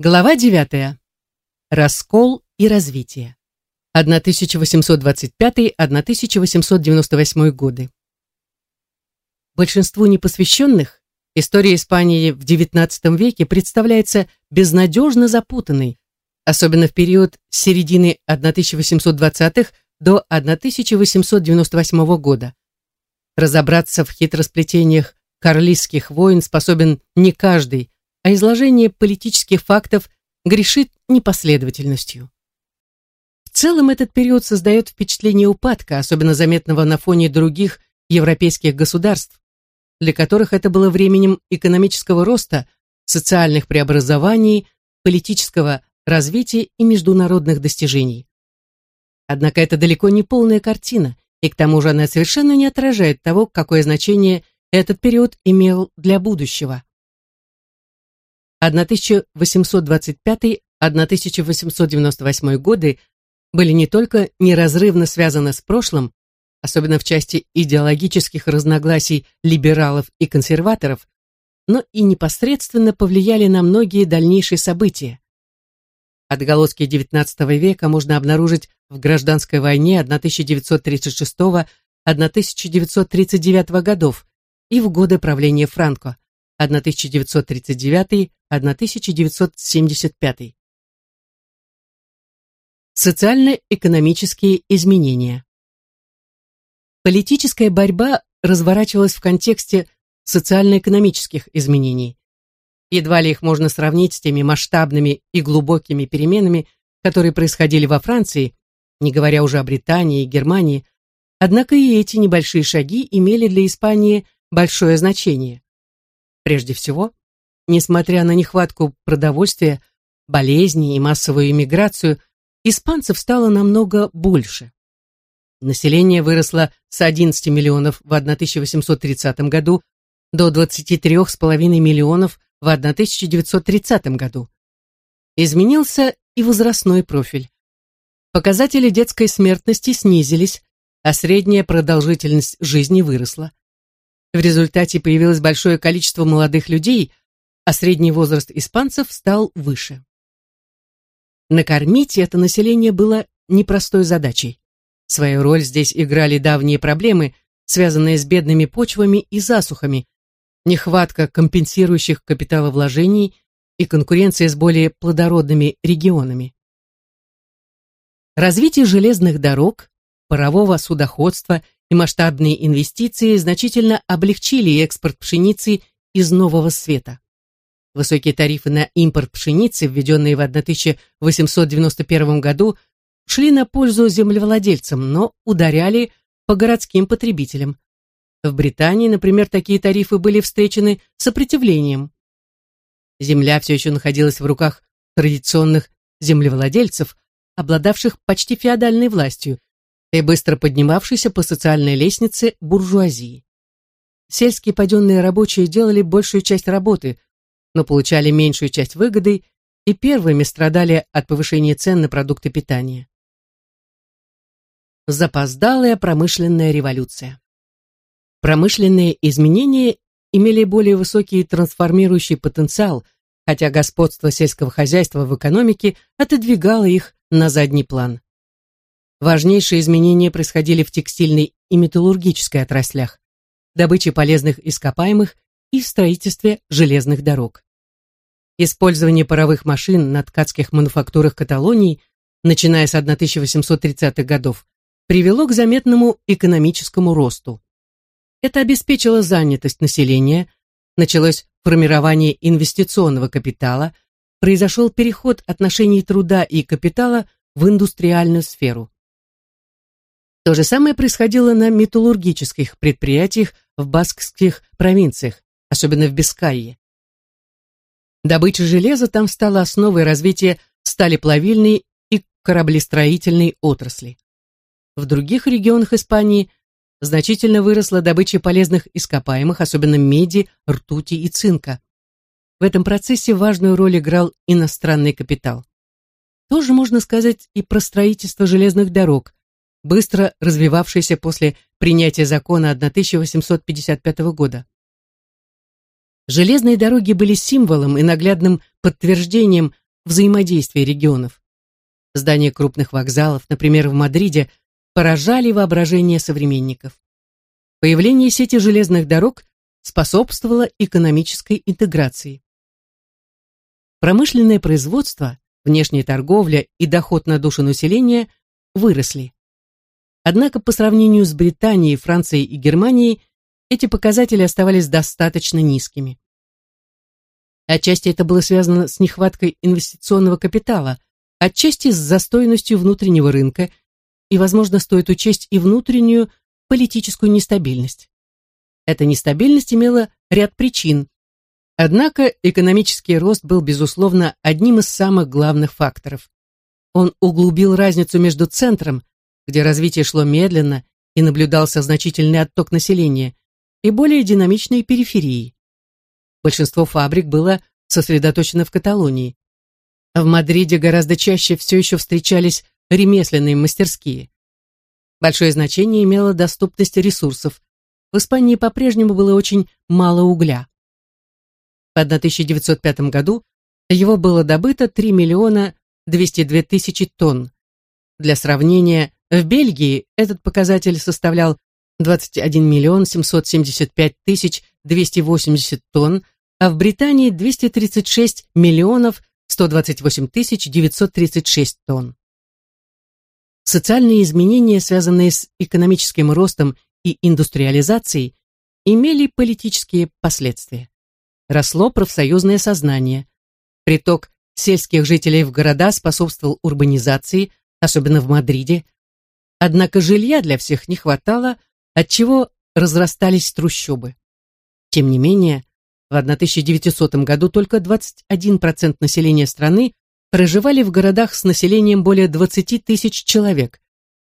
Глава 9. Раскол и развитие. 1825-1898 годы. Большинству непосвященных история Испании в XIX веке представляется безнадежно запутанной, особенно в период с середины 1820-х до 1898 года. Разобраться в хитросплетениях карлистских войн способен не каждый, а изложение политических фактов грешит непоследовательностью. В целом этот период создает впечатление упадка, особенно заметного на фоне других европейских государств, для которых это было временем экономического роста, социальных преобразований, политического развития и международных достижений. Однако это далеко не полная картина, и к тому же она совершенно не отражает того, какое значение этот период имел для будущего. 1825-1898 годы были не только неразрывно связаны с прошлым, особенно в части идеологических разногласий либералов и консерваторов, но и непосредственно повлияли на многие дальнейшие события. Отголоски XIX века можно обнаружить в гражданской войне 1936-1939 годов и в годы правления Франко 1939-1975. Социально-экономические изменения. Политическая борьба разворачивалась в контексте социально-экономических изменений. Едва ли их можно сравнить с теми масштабными и глубокими переменами, которые происходили во Франции, не говоря уже о Британии и Германии, однако и эти небольшие шаги имели для Испании большое значение. Прежде всего, несмотря на нехватку продовольствия, болезни и массовую иммиграцию, испанцев стало намного больше. Население выросло с 11 миллионов в 1830 году до 23,5 миллионов в 1930 году. Изменился и возрастной профиль. Показатели детской смертности снизились, а средняя продолжительность жизни выросла. В результате появилось большое количество молодых людей, а средний возраст испанцев стал выше. Накормить это население было непростой задачей. Свою роль здесь играли давние проблемы, связанные с бедными почвами и засухами, нехватка компенсирующих капиталовложений и конкуренция с более плодородными регионами. Развитие железных дорог, парового судоходства и масштабные инвестиции значительно облегчили экспорт пшеницы из Нового Света. Высокие тарифы на импорт пшеницы, введенные в 1891 году, шли на пользу землевладельцам, но ударяли по городским потребителям. В Британии, например, такие тарифы были встречены сопротивлением. Земля все еще находилась в руках традиционных землевладельцев, обладавших почти феодальной властью, и быстро поднимавшейся по социальной лестнице буржуазии. Сельские паденные рабочие делали большую часть работы, но получали меньшую часть выгоды и первыми страдали от повышения цен на продукты питания. Запоздалая промышленная революция. Промышленные изменения имели более высокий трансформирующий потенциал, хотя господство сельского хозяйства в экономике отодвигало их на задний план. Важнейшие изменения происходили в текстильной и металлургической отраслях, добыче полезных ископаемых и в строительстве железных дорог. Использование паровых машин на ткацких мануфактурах Каталонии, начиная с 1830-х годов, привело к заметному экономическому росту. Это обеспечило занятость населения, началось формирование инвестиционного капитала, произошел переход отношений труда и капитала в индустриальную сферу. То же самое происходило на металлургических предприятиях в баскских провинциях, особенно в Бискайе. Добыча железа там стала основой развития сталеплавильной и кораблестроительной отрасли. В других регионах Испании значительно выросла добыча полезных ископаемых, особенно меди, ртути и цинка. В этом процессе важную роль играл иностранный капитал. Тоже можно сказать и про строительство железных дорог, быстро развивавшийся после принятия закона 1855 года. Железные дороги были символом и наглядным подтверждением взаимодействия регионов. Здания крупных вокзалов, например, в Мадриде, поражали воображение современников. Появление сети железных дорог способствовало экономической интеграции. Промышленное производство, внешняя торговля и доход на душу населения выросли. Однако по сравнению с Британией, Францией и Германией эти показатели оставались достаточно низкими. Отчасти это было связано с нехваткой инвестиционного капитала, отчасти с застойностью внутреннего рынка, и, возможно, стоит учесть и внутреннюю политическую нестабильность. Эта нестабильность имела ряд причин, однако экономический рост был, безусловно, одним из самых главных факторов. Он углубил разницу между центром, где развитие шло медленно и наблюдался значительный отток населения, и более динамичной периферией. Большинство фабрик было сосредоточено в Каталонии. В Мадриде гораздо чаще все еще встречались ремесленные мастерские. Большое значение имела доступность ресурсов. В Испании по-прежнему было очень мало угля. В 1905 году его было добыто 3 миллиона 202 тысячи тонн. Для сравнения, в Бельгии этот показатель составлял 21 миллион 775 тысяч 280 тонн, а в Британии 236 миллионов 128 тысяч 936 тонн. Социальные изменения, связанные с экономическим ростом и индустриализацией, имели политические последствия. Росло профсоюзное сознание. Приток сельских жителей в города способствовал урбанизации, особенно в Мадриде. Однако жилья для всех не хватало, отчего разрастались трущобы. Тем не менее, в 1900 году только 21% населения страны проживали в городах с населением более 20 тысяч человек,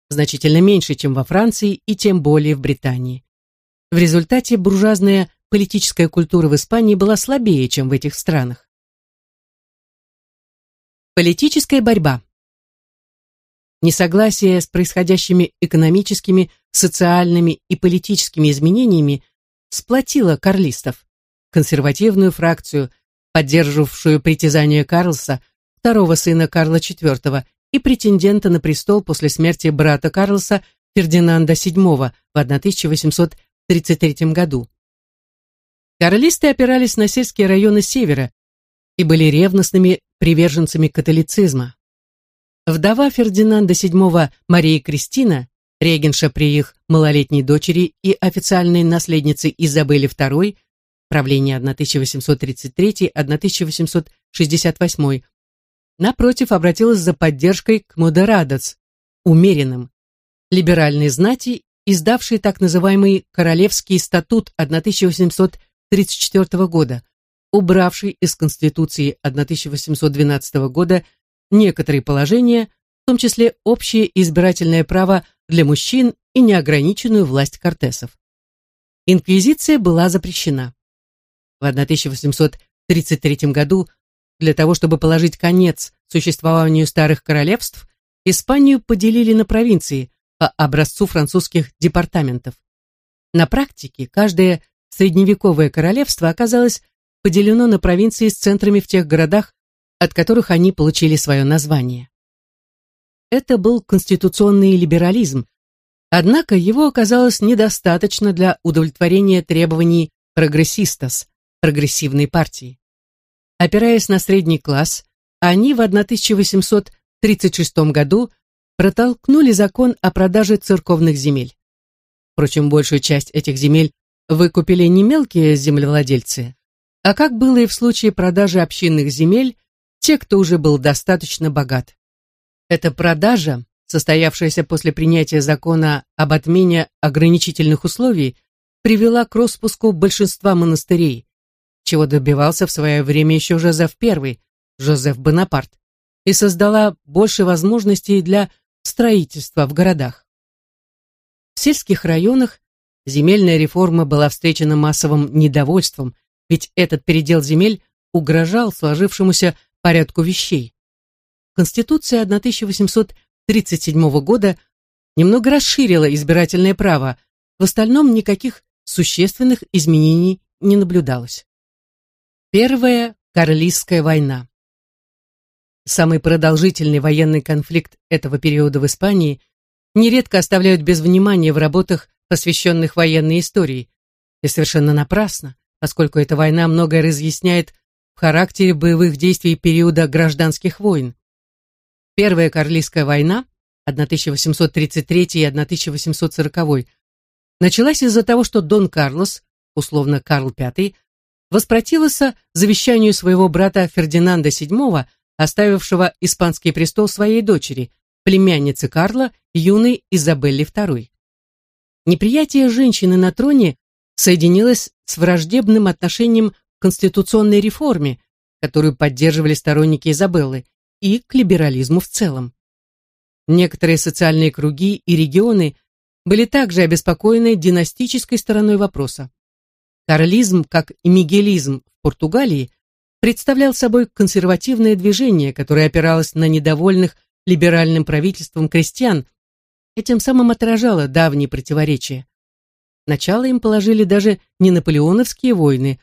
значительно меньше, чем во Франции и тем более в Британии. В результате буржуазная политическая культура в Испании была слабее, чем в этих странах. Политическая борьба. Несогласие с происходящими экономическими, социальными и политическими изменениями сплотило карлистов, консервативную фракцию, поддерживавшую притязания Карлса, второго сына Карла IV и претендента на престол после смерти брата Карлса Фердинанда VII в 1833 году. Карлисты опирались на сельские районы севера и были ревностными приверженцами католицизма. Вдова Фердинанда VII Мария Кристина, регенша при их малолетней дочери и официальной наследнице Изабелле II, правление 1833-1868, напротив, обратилась за поддержкой к модерадос, умеренным, либеральной знати, издавшей так называемый Королевский статут 1834 года, убравший из Конституции 1812 года некоторые положения, в том числе общее избирательное право для мужчин и неограниченную власть кортесов. Инквизиция была запрещена. В 1833 году для того, чтобы положить конец существованию старых королевств, Испанию поделили на провинции по образцу французских департаментов. На практике каждое средневековое королевство оказалось поделено на провинции с центрами в тех городах, от которых они получили свое название. Это был конституционный либерализм, однако его оказалось недостаточно для удовлетворения требований прогрессистас, прогрессивной партии. Опираясь на средний класс, они в 1836 году протолкнули закон о продаже церковных земель. Впрочем, большую часть этих земель выкупили не мелкие землевладельцы, а как было и в случае продажи общинных земель, те, кто уже был достаточно богат. Эта продажа, состоявшаяся после принятия закона об отмене ограничительных условий, привела к распуску большинства монастырей, чего добивался в свое время еще Жозеф I, Жозеф Бонапарт, и создала больше возможностей для строительства в городах. В сельских районах земельная реформа была встречена массовым недовольством, ведь этот передел земель угрожал сложившемуся порядку вещей. Конституция 1837 года немного расширила избирательное право, в остальном никаких существенных изменений не наблюдалось. Первая Карлистская война. самый продолжительный военный конфликт этого периода в Испании, нередко оставляют без внимания в работах, посвященных военной истории, и совершенно напрасно, поскольку эта война многое разъясняет в характере боевых действий периода гражданских войн. Первая Карлийская война 1833 и 1840 началась из-за того, что Дон Карлос, условно Карл V, воспротивился завещанию своего брата Фердинанда VII, оставившего испанский престол своей дочери, племяннице Карла, юной Изабелле II. Неприятие женщины на троне соединилось с враждебным отношением конституционной реформе, которую поддерживали сторонники Изабеллы, и к либерализму в целом. Некоторые социальные круги и регионы были также обеспокоены династической стороной вопроса. Карлизм, как и мигелизм в Португалии, представлял собой консервативное движение, которое опиралось на недовольных либеральным правительством крестьян и тем самым отражало давние противоречия. Начало им положили даже не наполеоновские войны,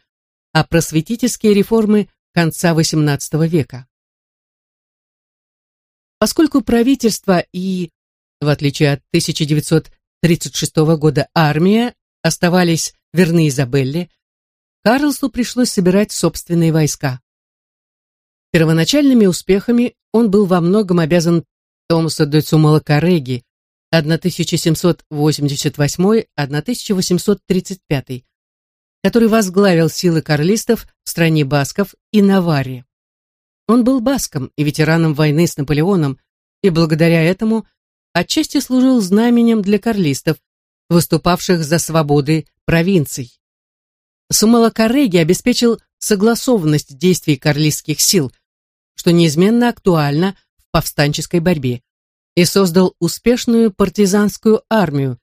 а просветительские реформы конца XVIII века. Поскольку правительство и, в отличие от 1936 года, армия оставались верны Изабелле, Карлсу пришлось собирать собственные войска. Первоначальными успехами он был во многом обязан Томасу де Цумалакареги 1788-1835, который возглавил силы карлистов в стране басков и Наварре. Он был баском и ветераном войны с Наполеоном, и благодаря этому отчасти служил знаменем для карлистов, выступавших за свободы провинций. Сумалакареги обеспечил согласованность действий карлистских сил, что неизменно актуально в повстанческой борьбе, и создал успешную партизанскую армию,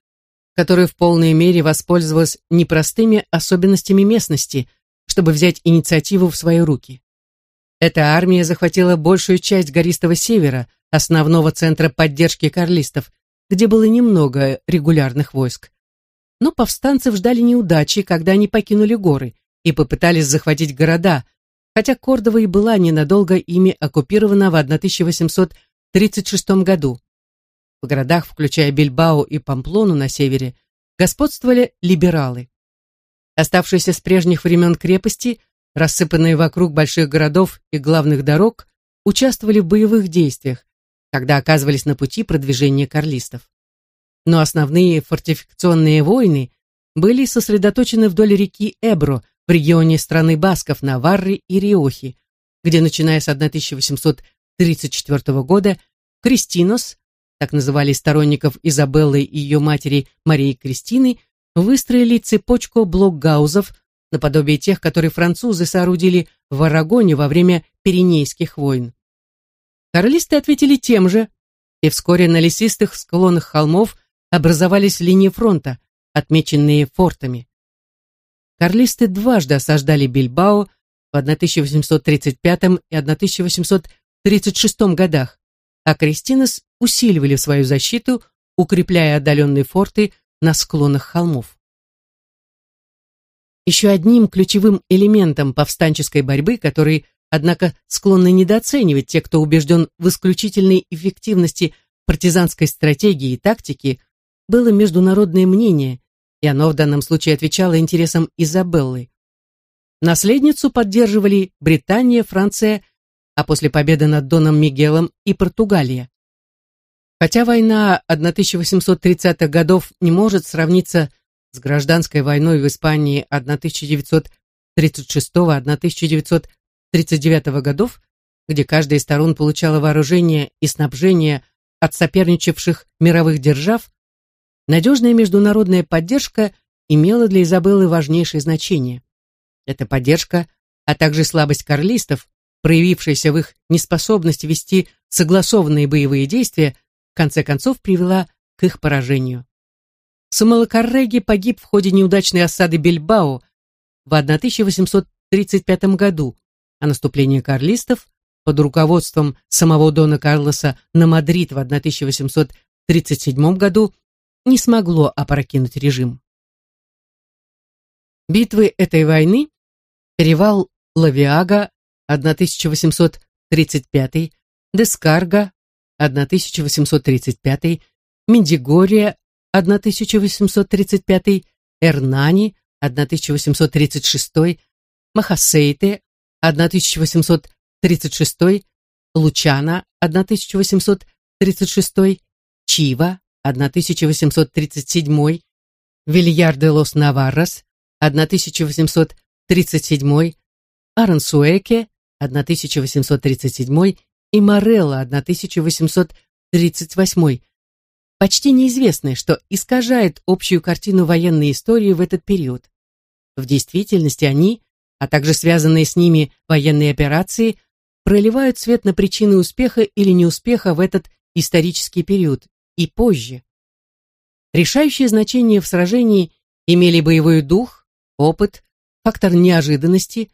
которая в полной мере воспользовалась непростыми особенностями местности, чтобы взять инициативу в свои руки. Эта армия захватила большую часть Гористого Севера, основного центра поддержки карлистов, где было немного регулярных войск. Но повстанцев ждали неудачи, когда они покинули горы и попытались захватить города, хотя Кордова и была ненадолго ими оккупирована в 1836 году. В городах, включая Бильбао и Памплону на севере, господствовали либералы. Оставшиеся с прежних времен крепости рассыпанные вокруг больших городов и главных дорог, участвовали в боевых действиях, когда оказывались на пути продвижения карлистов. Но основные фортификационные войны были сосредоточены вдоль реки Эбро в регионе страны Басков, Наварры и Риохи, где, начиная с 1834 года, Кристинос, так называли сторонников Изабеллы и ее матери Марии Кристины, выстроили цепочку блокгаузов наподобие тех, которые французы соорудили в Арагоне во время Пиренейских войн. Карлисты ответили тем же, и вскоре на лесистых склонах холмов образовались линии фронта, отмеченные фортами. Карлисты дважды осаждали Бильбао в 1835 и 1836 годах, а Кристинос усиливали свою защиту, укрепляя отдаленные форты на склонах холмов. Еще одним ключевым элементом повстанческой борьбы, который, однако, склонны недооценивать те, кто убежден в исключительной эффективности партизанской стратегии и тактики, было международное мнение, и оно в данном случае отвечало интересам Изабеллы. Наследницу поддерживали Британия, Франция, а после победы над Доном Мигелом и Португалия. Хотя война 1830-х годов не может сравниться с гражданской войной в Испании 1936-1939 годов, где каждая из сторон получала вооружение и снабжение от соперничавших мировых держав, надежная международная поддержка имела для Изабеллы важнейшее значение. Эта поддержка, а также слабость карлистов, проявившаяся в их неспособности вести согласованные боевые действия, в конце концов привела к их поражению. Сумалакарреги погиб в ходе неудачной осады Бильбао в 1835 году, а наступление карлистов под руководством самого Дона Карлоса на Мадрид в 1837 году не смогло опрокинуть режим. Битвы этой войны, перевал Лавиага 1835, Дескарга 1835, Мендигория 1835, Эрнани 1836, Махасейте 1836, Лучана 1836, Чива 1837, Вильяр де лос Наваррос 1837, Арансуэке 1837 и Морелло 1838, почти неизвестные, что искажает общую картину военной истории в этот период. В действительности они, а также связанные с ними военные операции, проливают свет на причины успеха или неуспеха в этот исторический период и позже. Решающее значение в сражении имели боевой дух, опыт, фактор неожиданности,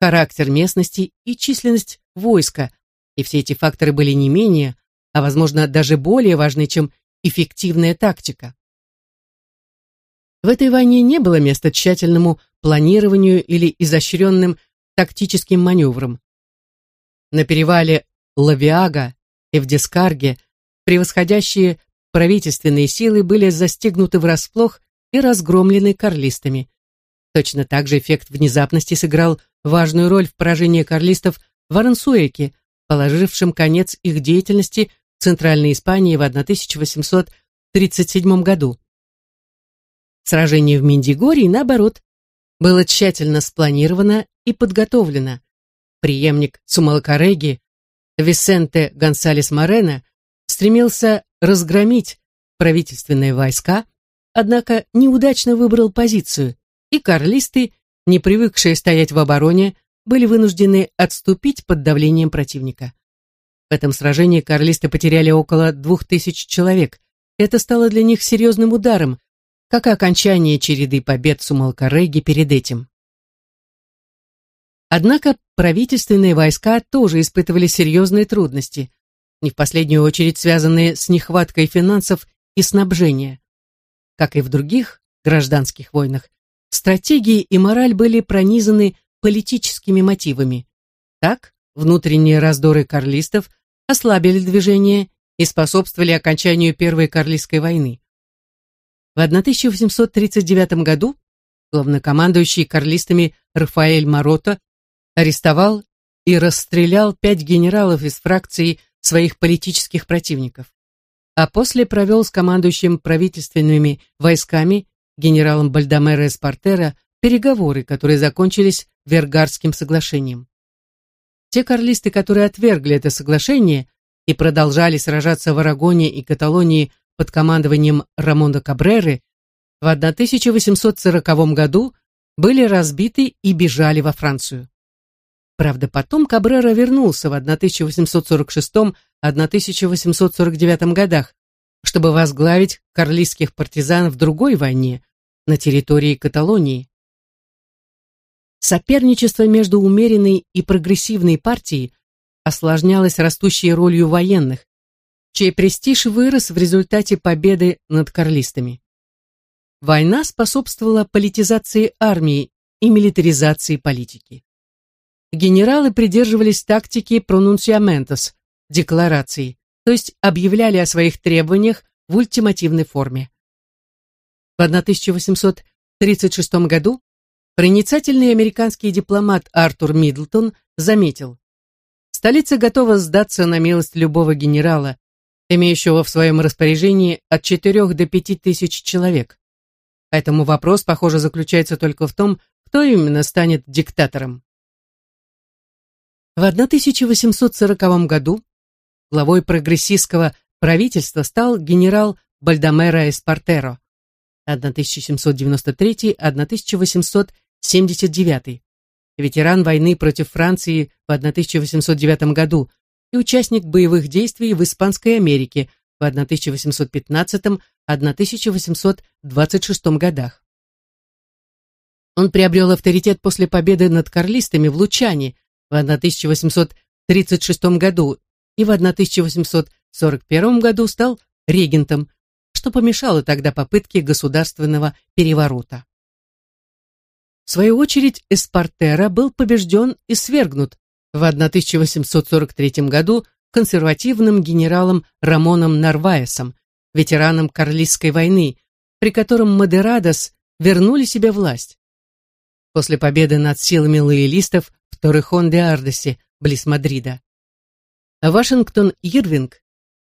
характер местности и численность войска, и все эти факторы были не менее, а возможно даже более важны, чем эффективная тактика. В этой войне не было места тщательному планированию или изощренным тактическим маневрам. На перевале Лавиага и в Дискарге превосходящие правительственные силы были застигнуты врасплох и разгромлены карлистами. Точно так же эффект внезапности сыграл важную роль в поражении карлистов в Арансуэке, положившем конец их деятельности в Центральной Испании в 1837 году. Сражение в Миндигории, наоборот, было тщательно спланировано и подготовлено. Преемник Сумалкареги, Висенте Гонсалес Морено, стремился разгромить правительственные войска, однако неудачно выбрал позицию, и карлисты, не привыкшие стоять в обороне, были вынуждены отступить под давлением противника. В этом сражении карлисты потеряли около двух тысяч человек. Это стало для них серьезным ударом, как и окончание череды побед Сумалкареги перед этим. Однако правительственные войска тоже испытывали серьезные трудности, не в последнюю очередь связанные с нехваткой финансов и снабжения. Как и в других гражданских войнах, стратегии и мораль были пронизаны политическими мотивами. Так, внутренние раздоры карлистов ослабили движение и способствовали окончанию Первой Карлистской войны. В 1839 году главнокомандующий карлистами Рафаэль Марота арестовал и расстрелял пять генералов из фракции своих политических противников, а после провел с командующим правительственными войсками генералом Бальдамера Эспартера переговоры, которые закончились Вергарским соглашением. Те карлисты, которые отвергли это соглашение и продолжали сражаться в Арагоне и Каталонии под командованием Рамона Кабреры, в 1840 году были разбиты и бежали во Францию. Правда, потом Кабрера вернулся в 1846-1849 годах, чтобы возглавить карлистских партизан в другой войне на территории Каталонии. Соперничество между умеренной и прогрессивной партией осложнялось растущей ролью военных, чей престиж вырос в результате победы над карлистами. Война способствовала политизации армии и милитаризации политики. Генералы придерживались тактики пронунсиаментос, деклараций, то есть объявляли о своих требованиях в ультимативной форме. В 1836 году Проницательный американский дипломат Артур Мидлтон заметил, столица готова сдаться на милость любого генерала, имеющего в своем распоряжении от 4 до 5 тысяч человек. Поэтому вопрос, похоже, заключается только в том, кто именно станет диктатором. В 1840 году главой прогрессистского правительства стал генерал Бальдамера Эспартеро 1793-1800 79 ветеран войны против Франции в 1809 году и участник боевых действий в Испанской Америке в 1815-1826 годах. Он приобрел авторитет после победы над карлистами в Лучане в 1836 году и в 1841 году стал регентом, что помешало тогда попытке государственного переворота. В свою очередь, Эспартера был побежден и свергнут в 1843 году консервативным генералом Рамоном Нарваесом, ветераном Карлистской войны, при котором Модерадос вернули себе власть. После победы над силами лоялистов в Торрехон-де-Ардесе, близ Мадрида. Вашингтон Ирвинг,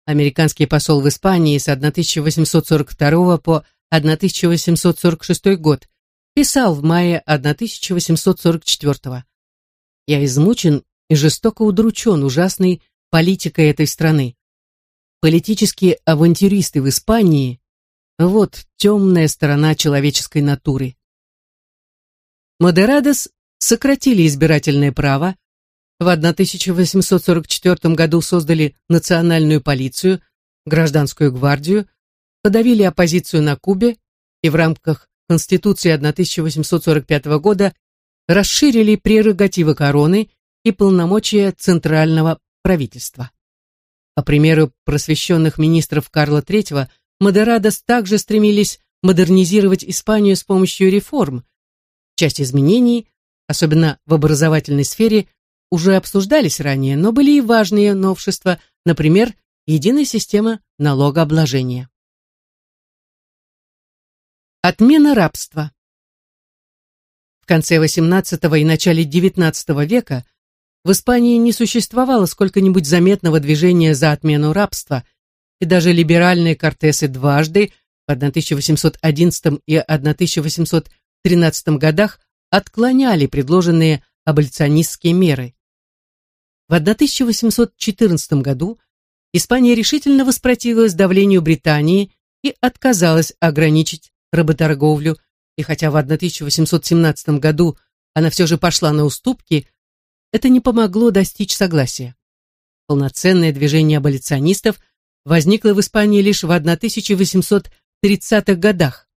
американский посол в Испании с 1842 по 1846 год, писал в мае 1844 «Я измучен и жестоко удручен ужасной политикой этой страны. Политические авантюристы в Испании – вот темная сторона человеческой натуры». Модерадос сократили избирательное право, в 1844 году создали национальную полицию, гражданскую гвардию, подавили оппозицию на Кубе и в рамках Конституции 1845 года расширили прерогативы короны и полномочия центрального правительства. По примеру просвещенных министров Карла III, Модерадос также стремились модернизировать Испанию с помощью реформ. Часть изменений, особенно в образовательной сфере, уже обсуждались ранее, но были и важные новшества, например, единая система налогообложения. Отмена рабства. В конце XVIII и начале XIX века в Испании не существовало сколько-нибудь заметного движения за отмену рабства, и даже либеральные кортесы дважды в 1811 и 1813 годах отклоняли предложенные аболиционистские меры. В 1814 году Испания решительно воспротивилась давлению Британии и отказалась ограничить работорговлю, и хотя в 1817 году она все же пошла на уступки, это не помогло достичь согласия. Полноценное движение аболиционистов возникло в Испании лишь в 1830-х годах.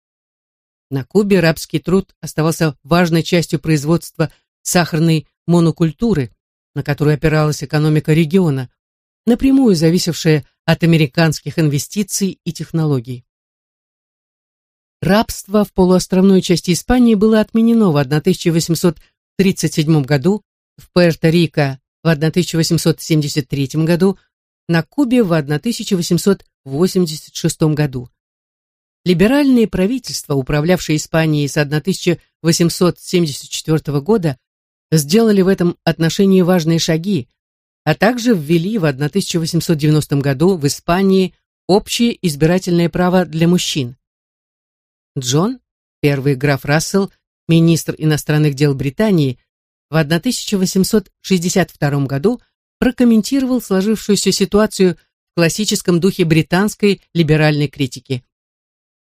На Кубе рабский труд оставался важной частью производства сахарной монокультуры, на которую опиралась экономика региона, напрямую зависевшая от американских инвестиций и технологий. Рабство в полуостровной части Испании было отменено в 1837 году, в Пуэрто-Рико в 1873 году, на Кубе в 1886 году. Либеральные правительства, управлявшие Испанией с 1874 года, сделали в этом отношении важные шаги, а также ввели в 1890 году в Испании общее избирательное право для мужчин. Джон, первый граф Рассел, министр иностранных дел Британии, в 1862 году прокомментировал сложившуюся ситуацию в классическом духе британской либеральной критики.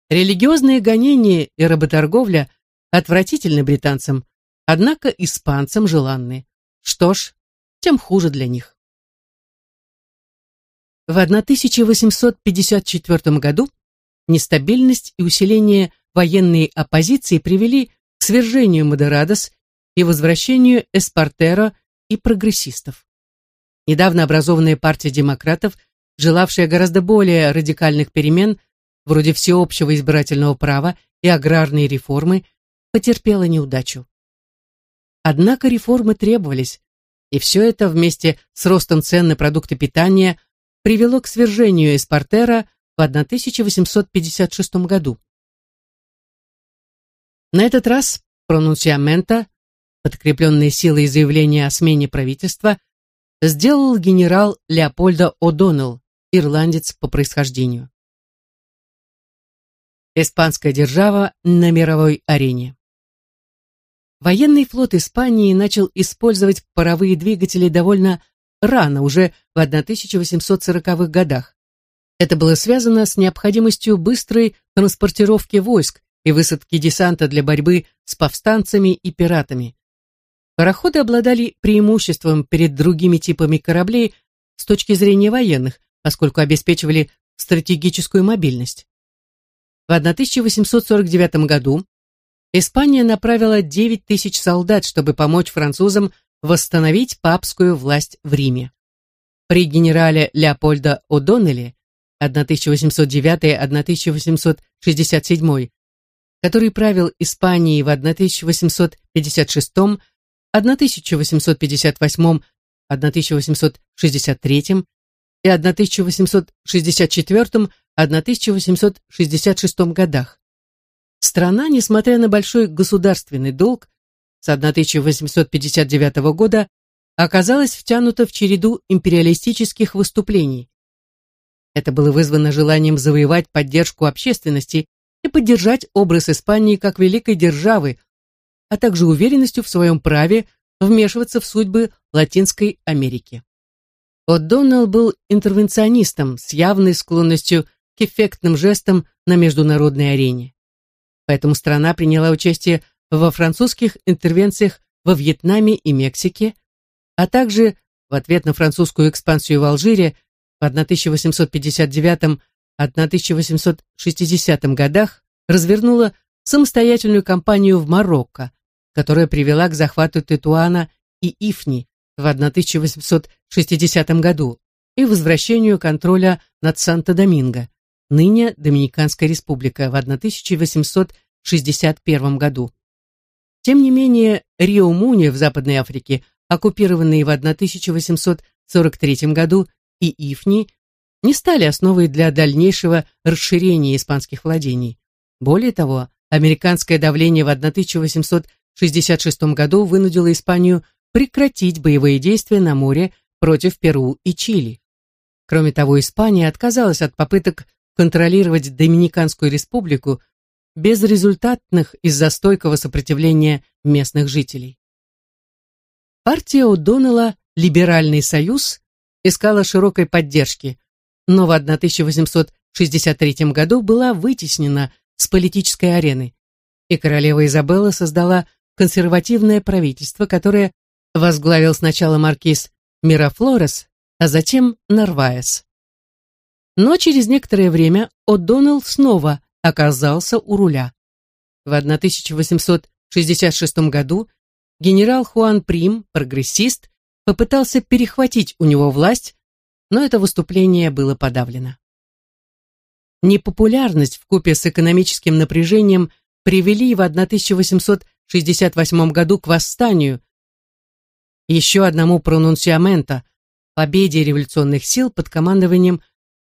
Религиозные гонения и работорговля отвратительны британцам, однако испанцам желанны. Что ж, тем хуже для них. В 1854 году нестабильность и усиление военной оппозиции привели к свержению Модерадос и возвращению Эспартеро и прогрессистов. Недавно образованная партия демократов, желавшая гораздо более радикальных перемен, вроде всеобщего избирательного права и аграрной реформы, потерпела неудачу. Однако реформы требовались, и все это вместе с ростом цен на продукты питания привело к свержению Эспартера в 1856 году. На этот раз пронунсиамента, подкрепленные силой заявления о смене правительства, сделал генерал Леопольдо О'Доннелл, ирландец по происхождению. Испанская держава на мировой арене. Военный флот Испании начал использовать паровые двигатели довольно рано, уже в 1840-х годах. Это было связано с необходимостью быстрой транспортировки войск и высадки десанта для борьбы с повстанцами и пиратами. Пароходы обладали преимуществом перед другими типами кораблей с точки зрения военных, поскольку обеспечивали стратегическую мобильность. В 1849 году Испания направила 9 тысяч солдат, чтобы помочь французам восстановить папскую власть в Риме. При генерале Леопольдо О'Доннелле 1809-1867, который правил Испанией в 1856, 1858, 1863, и 1864-1866 годах. Страна, несмотря на большой государственный долг, с 1859 года оказалась втянута в череду империалистических выступлений. Это было вызвано желанием завоевать поддержку общественности и поддержать образ Испании как великой державы, а также уверенностью в своем праве вмешиваться в судьбы Латинской Америки. О'Доннелл был интервенционистом с явной склонностью к эффектным жестам на международной арене. Поэтому страна приняла участие во французских интервенциях во Вьетнаме и Мексике, а также в ответ на французскую экспансию в Алжире в 1859-1860 годах развернула самостоятельную кампанию в Марокко, которая привела к захвату Тетуана и Ифни в 1860 году и возвращению контроля над Санто-Доминго, ныне Доминиканская республика, в 1861 году. Тем не менее, Рио-Муни в Западной Африке, оккупированные в 1843 году, и Ифни не стали основой для дальнейшего расширения испанских владений. Более того, американское давление в 1866 году вынудило Испанию прекратить боевые действия на море против Перу и Чили. Кроме того, Испания отказалась от попыток контролировать Доминиканскую республику безрезультатных из-за стойкого сопротивления местных жителей. Партия О'Доннелла «Либеральный союз» искала широкой поддержки, но в 1863 году была вытеснена с политической арены, и королева Изабелла создала консервативное правительство, которое возглавил сначала маркиз Мирафлорес, а затем Нарваес. Но через некоторое время О'Доннелл снова оказался у руля. В 1866 году генерал Хуан Прим, прогрессист, попытался перехватить у него власть, но это выступление было подавлено. Непопулярность вкупе с экономическим напряжением привели в 1868 году к восстанию, еще одному пронунсиамента, победе революционных сил под командованием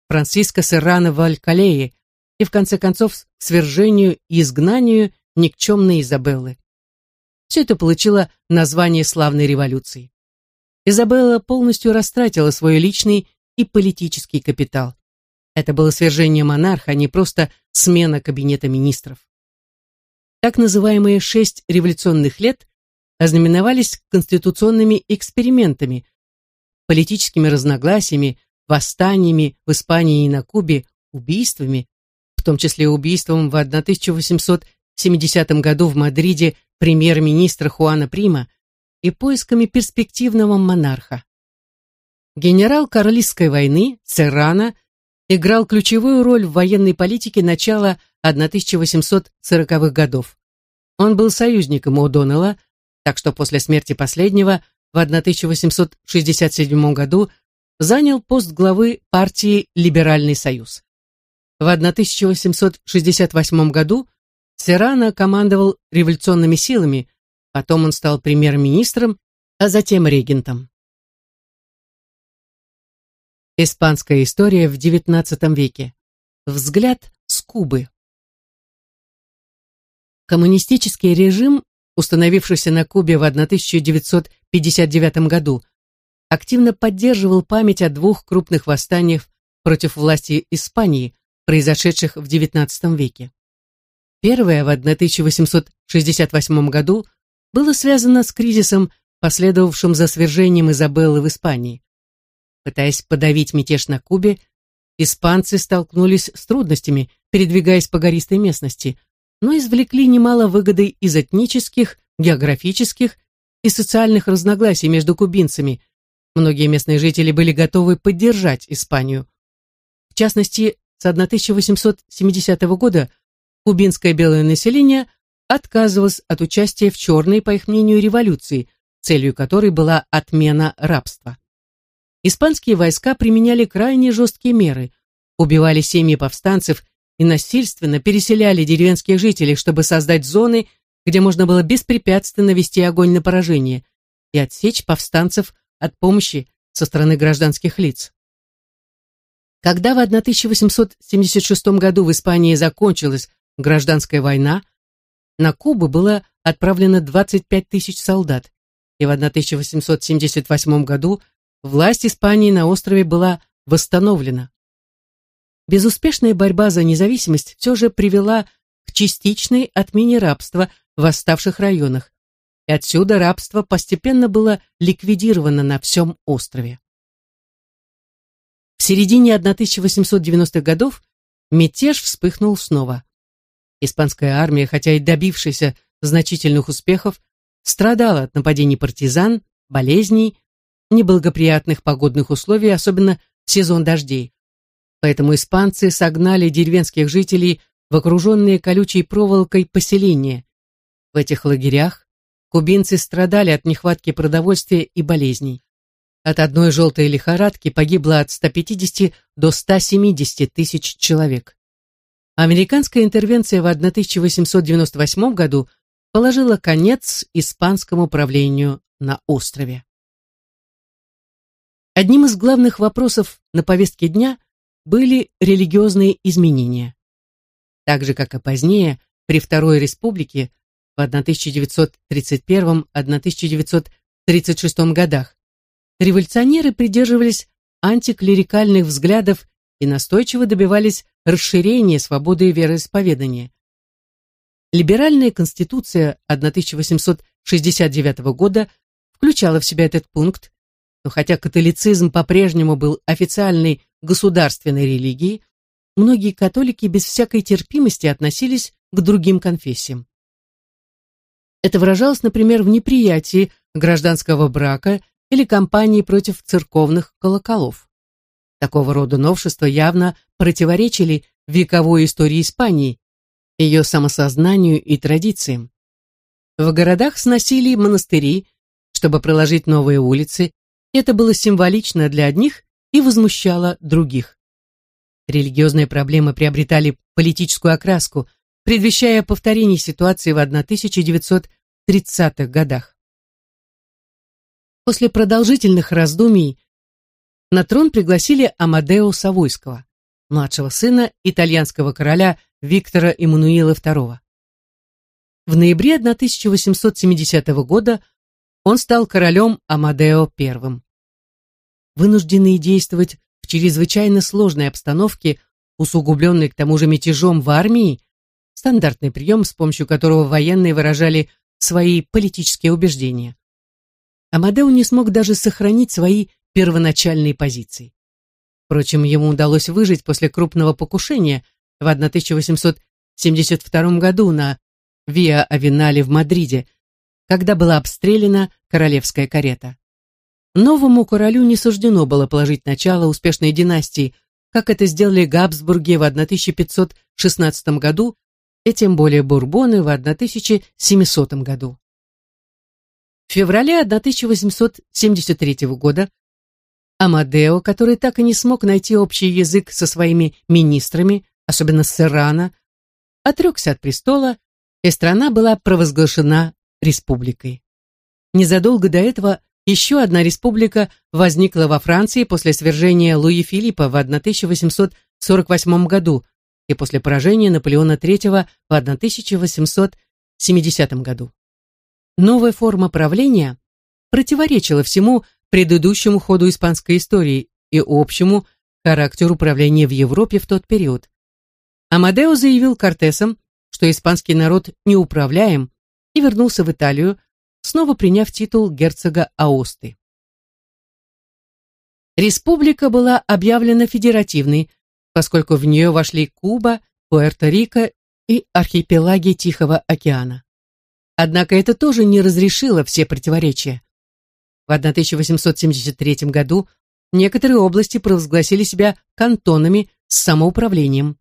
Франциско Серрано Валькалеи, и, в конце концов, свержению и изгнанию никчемной Изабеллы. Все это получило название славной революции. Изабелла полностью растратила свой личный и политический капитал. Это было свержение монарха, а не просто смена кабинета министров. Так называемые шесть революционных лет ознаменовались конституционными экспериментами, политическими разногласиями, восстаниями в Испании и на Кубе, убийствами, том числе убийством в 1870 году в Мадриде премьер-министра Хуана Прима и поисками перспективного монарха. Генерал Карлистской войны Серрано играл ключевую роль в военной политике начала 1840-х годов. Он был союзником О'Доннелла, так что после смерти последнего в 1867 году занял пост главы партии «Либеральный союз». В 1868 году Серрано командовал революционными силами, потом он стал премьер-министром, а затем регентом. Испанская история в XIX веке. Взгляд с Кубы. Коммунистический режим, установившийся на Кубе в 1959 году, активно поддерживал память о двух крупных восстаниях против власти Испании, произошедших в XIX веке. Первое в 1868 году было связано с кризисом, последовавшим за свержением Изабеллы в Испании. Пытаясь подавить мятеж на Кубе, испанцы столкнулись с трудностями, передвигаясь по гористой местности, но извлекли немало выгоды из этнических, географических и социальных разногласий между кубинцами. Многие местные жители были готовы поддержать Испанию. В частности, с 1870 года кубинское белое население отказывалось от участия в черной, по их мнению, революции, целью которой была отмена рабства. Испанские войска применяли крайне жесткие меры, убивали семьи повстанцев и насильственно переселяли деревенских жителей, чтобы создать зоны, где можно было беспрепятственно вести огонь на поражение и отсечь повстанцев от помощи со стороны гражданских лиц. Когда в 1876 году в Испании закончилась гражданская война, на Кубу было отправлено 25 тысяч солдат, и в 1878 году власть Испании на острове была восстановлена. Безуспешная борьба за независимость все же привела к частичной отмене рабства в оставших районах, и отсюда рабство постепенно было ликвидировано на всем острове. В середине 1890-х годов мятеж вспыхнул снова. Испанская армия, хотя и добившаяся значительных успехов, страдала от нападений партизан, болезней, неблагоприятных погодных условий, особенно в сезон дождей. Поэтому испанцы согнали деревенских жителей в окруженные колючей проволокой поселения. В этих лагерях кубинцы страдали от нехватки продовольствия и болезней. От одной желтой лихорадки погибло от 150 до 170 тысяч человек. Американская интервенция в 1898 году положила конец испанскому правлению на острове. Одним из главных вопросов на повестке дня были религиозные изменения. Так же, как и позднее, при Второй Республике в 1931-1936 годах, революционеры придерживались антиклерикальных взглядов и настойчиво добивались расширения свободы вероисповедания. Либеральная конституция 1869 года включала в себя этот пункт, но хотя католицизм по-прежнему был официальной государственной религией, многие католики без всякой терпимости относились к другим конфессиям. Это выражалось, например, в неприятии гражданского брака или кампании против церковных колоколов. Такого рода новшества явно противоречили вековой истории Испании, ее самосознанию и традициям. В городах сносили монастыри, чтобы проложить новые улицы, это было символично для одних и возмущало других. Религиозные проблемы приобретали политическую окраску, предвещая повторение ситуации в 1930-х годах. После продолжительных раздумий на трон пригласили Амадео Савойского, младшего сына итальянского короля Виктора Эммануила II. В ноябре 1870 года он стал королем Амадео I. Вынужденный действовать в чрезвычайно сложной обстановке, усугубленной к тому же мятежом в армии, стандартный прием, с помощью которого военные выражали свои политические убеждения. Амадеу не смог даже сохранить свои первоначальные позиции. Впрочем, ему удалось выжить после крупного покушения в 1872 году на Виа Авинале в Мадриде, когда была обстреляна королевская карета. Новому королю не суждено было положить начало успешной династии, как это сделали Габсбурги в 1516 году и тем более Бурбоны в 1700 году. В феврале 1873 года Амадео, который так и не смог найти общий язык со своими министрами, особенно с Серрано, отрекся от престола, и страна была провозглашена республикой. Незадолго до этого еще одна республика возникла во Франции после свержения Луи Филиппа в 1848 году и после поражения Наполеона III в 1870 году. Новая форма правления противоречила всему предыдущему ходу испанской истории и общему характеру управления в Европе в тот период. Амадео заявил Кортесам, что испанский народ неуправляем, и вернулся в Италию, снова приняв титул герцога Аосты. Республика была объявлена федеративной, поскольку в нее вошли Куба, Пуэрто-Рико и архипелаги Тихого океана. Однако это тоже не разрешило все противоречия. В 1873 году некоторые области провозгласили себя кантонами с самоуправлением.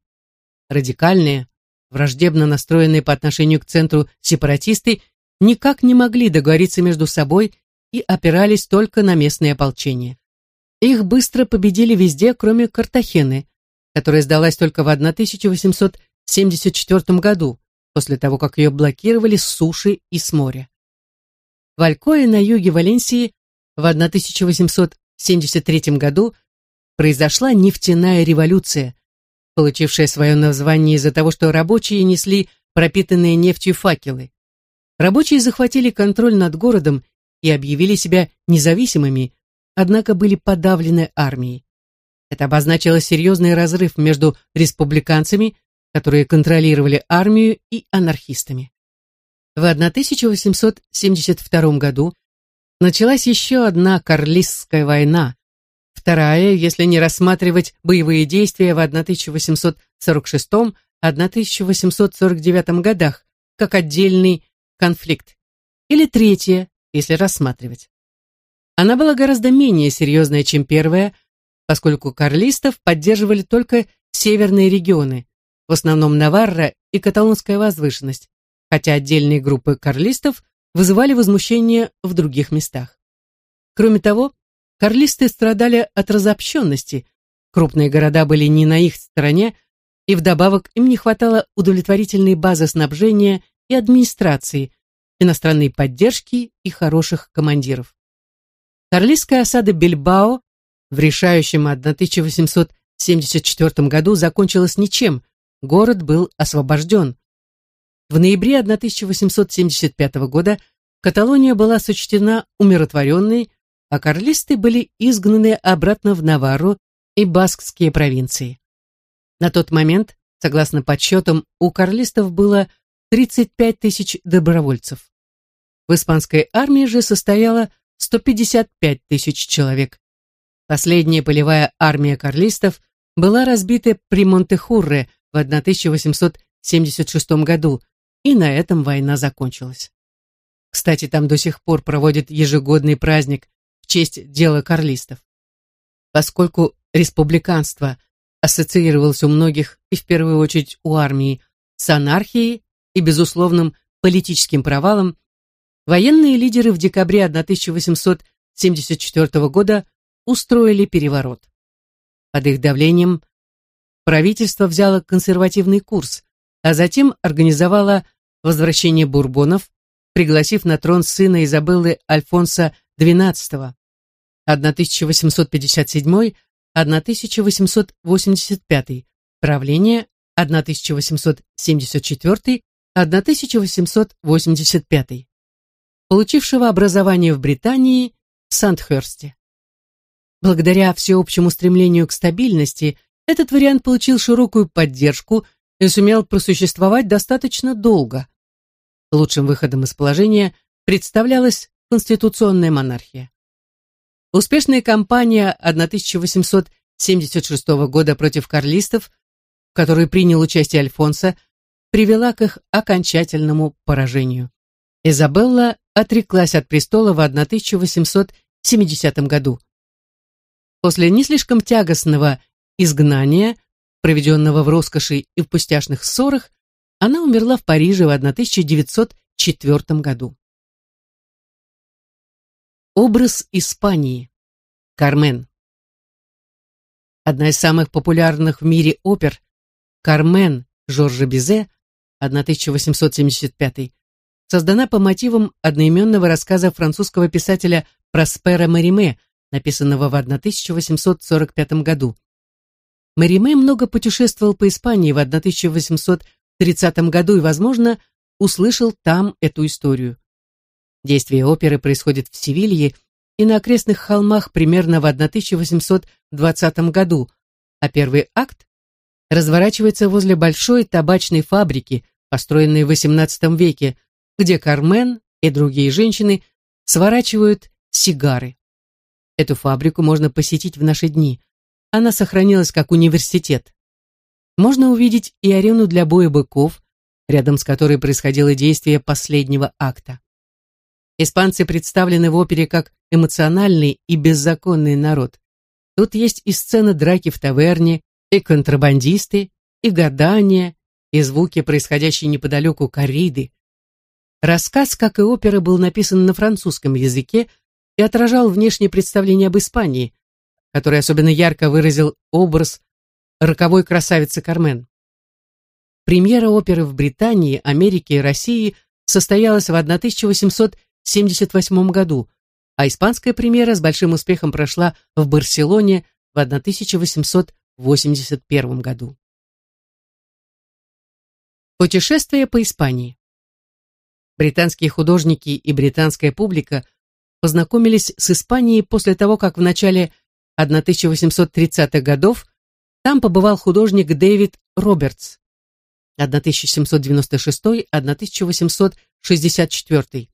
Радикальные, враждебно настроенные по отношению к центру сепаратисты никак не могли договориться между собой и опирались только на местные ополчения. Их быстро победили везде, кроме Картахены, которая сдалась только в 1874 году, после того, как ее блокировали с суши и с моря. В Алькое на юге Валенсии в 1873 году произошла нефтяная революция, получившая свое название из-за того, что рабочие несли пропитанные нефтью факелы. Рабочие захватили контроль над городом и объявили себя независимыми, однако были подавлены армией. Это обозначило серьезный разрыв между республиканцами, которые контролировали армию, и анархистами. В 1872 году началась еще одна Карлистская война, вторая, если не рассматривать боевые действия в 1846-1849 годах как отдельный конфликт, или третья, если рассматривать. Она была гораздо менее серьезная, чем первая, поскольку карлистов поддерживали только северные регионы, в основном Наварра и Каталонская возвышенность, хотя отдельные группы карлистов вызывали возмущение в других местах. Кроме того, карлисты страдали от разобщенности, крупные города были не на их стороне, и вдобавок им не хватало удовлетворительной базы снабжения и администрации, иностранной поддержки и хороших командиров. Карлистская осада Бильбао в решающем 1874 году закончилась ничем, город был освобожден. В ноябре 1875 года Каталония была сочтена умиротворенной, а карлисты были изгнаны обратно в Наварру и Баскские провинции. На тот момент, согласно подсчетам, у карлистов было 35 тысяч добровольцев. В испанской армии же состояло 155 тысяч человек. Последняя полевая армия карлистов была разбита при Монтехурре в 1876 году, и на этом война закончилась. Кстати, там до сих пор проводят ежегодный праздник в честь дела карлистов. Поскольку республиканство ассоциировалось у многих и в первую очередь у армии с анархией и безусловным политическим провалом, военные лидеры в декабре 1874 года устроили переворот. Под их давлением правительство взяло консервативный курс, а затем организовало возвращение бурбонов, пригласив на трон сына Изабеллы Альфонса XII 1887-1885, правление 1874-1885, получившего образование в Британии в Сандхерсте. Благодаря всеобщему стремлению к стабильности, этот вариант получил широкую поддержку и сумел просуществовать достаточно долго. Лучшим выходом из положения представлялась конституционная монархия. Успешная кампания 1876 года против карлистов, в которой принял участие Альфонсо, привела к их окончательному поражению. Изабелла отреклась от престола в 1870 году. После не слишком тягостного изгнания, проведенного в роскоши и в пустяшных ссорах, она умерла в Париже в 1904 году. Образ Испании. Кармен. Одна из самых популярных в мире опер «Кармен» Жоржа Бизе 1875 создана по мотивам одноименного рассказа французского писателя Проспера Мариме, написанного в 1845 году. Мариме много путешествовал по Испании в 1830 году и, возможно, услышал там эту историю. Действие оперы происходит в Севилье и на окрестных холмах примерно в 1820 году, а первый акт разворачивается возле большой табачной фабрики, построенной в XVIII веке, где Кармен и другие женщины сворачивают сигары. Эту фабрику можно посетить в наши дни. Она сохранилась как университет. Можно увидеть и арену для боя быков, рядом с которой происходило действие последнего акта. Испанцы представлены в опере как эмоциональный и беззаконный народ. Тут есть и сцена драки в таверне, и контрабандисты, и гадания, и звуки, происходящие неподалеку корриды. Рассказ, как и опера, был написан на французском языке и отражал внешнее представление об Испании, который особенно ярко выразил образ роковой красавицы Кармен. Премьера оперы в Британии, Америке и России состоялась в 1878 году, а испанская премьера с большим успехом прошла в Барселоне в 1881 году. Путешествие по Испании. Британские художники и британская публика познакомились с Испанией после того, как в начале 1830-х годов там побывал художник Дэвид Робертс 1796-1864.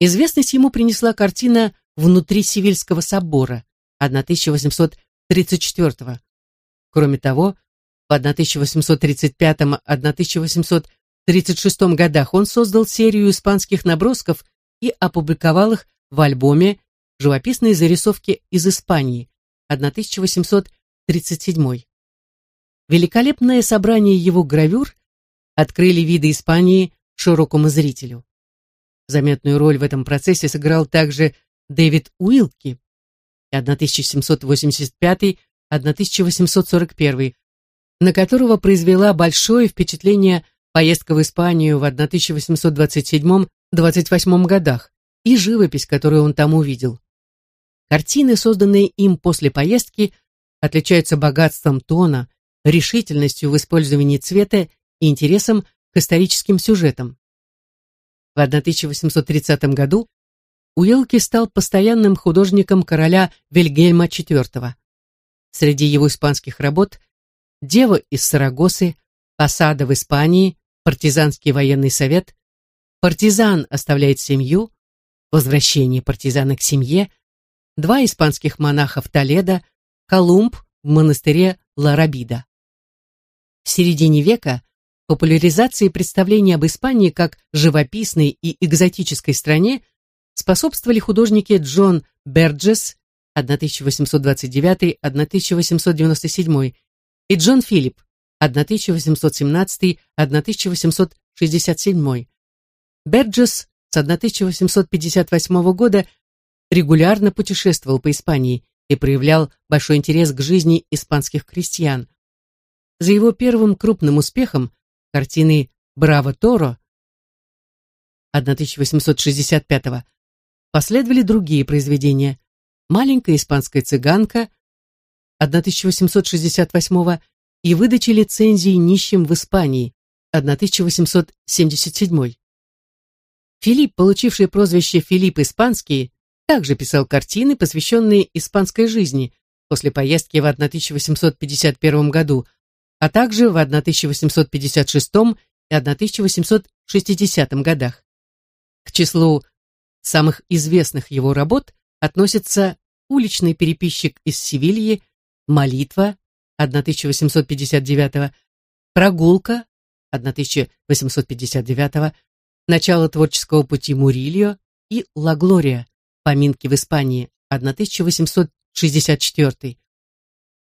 Известность ему принесла картина «Внутри Сивильского собора» 1834. Кроме того, в 1835-1836 годах он создал серию испанских набросков и опубликовал их в альбоме «Живописные зарисовки из Испании» 1837. Великолепное собрание его гравюр открыли виды Испании широкому зрителю. Заметную роль в этом процессе сыграл также Дэвид Уилки 1785-1841, на которого произвела большое впечатление поездка в Испанию в 1827-28 годах и живопись, которую он там увидел. Картины, созданные им после поездки, отличаются богатством тона, решительностью в использовании цвета и интересом к историческим сюжетам. В 1830 году Уилки стал постоянным художником короля Вильгельма IV. Среди его испанских работ «Дева из Сарагосы», «Посада в Испании», «Партизанский военный совет», «Партизан оставляет семью», «Возвращение партизана к семье», «Два испанских монаха в Толедо», «Колумб в монастыре Ларабида». В середине века популяризации представления об Испании как живописной и экзотической стране способствовали художники Джон Берджес 1829-1897 и Джон Филипп 1817-1867. Берджес с 1858 года регулярно путешествовал по Испании и проявлял большой интерес к жизни испанских крестьян. За его первым крупным успехом, картиной «Браво Торо» 1865 последовали другие произведения «Маленькая испанская цыганка» 1868 и выдача лицензии нищим в Испании 1877. Филипп, получивший прозвище Филипп Испанский, также писал картины, посвященные испанской жизни после поездки в 1851 году, а также в 1856 и 1860 годах. К числу самых известных его работ относятся «Уличный переписчик из Севильи», «Молитва» 1859, «Прогулка» 1859, «Начало творческого пути Мурильо» и «Ла Глория», «Поминки в Испании» 1864.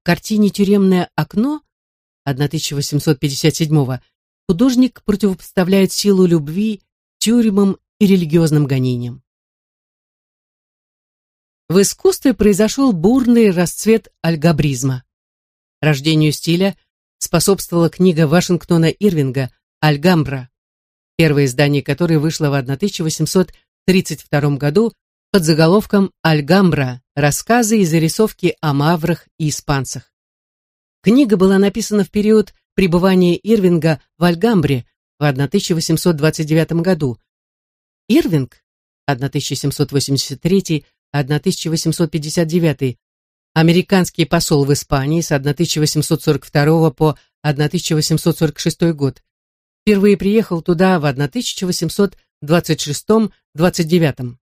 В картине «Тюремное окно» 1857 художник противопоставляет силу любви тюрьмам и религиозным гонениям. В искусстве произошел бурный расцвет альгабризма. Рождению стиля способствовала книга Вашингтона Ирвинга «Альгамбра», первое издание которой вышло в 1832 году под заголовком «Альгамбра. Рассказы и зарисовки о маврах и испанцах». Книга была написана в период пребывания Ирвинга в Альгамбре в 1829 году. Ирвинг 1783-1859, американский посол в Испании с 1842 по 1846 год, впервые приехал туда в 1826-29.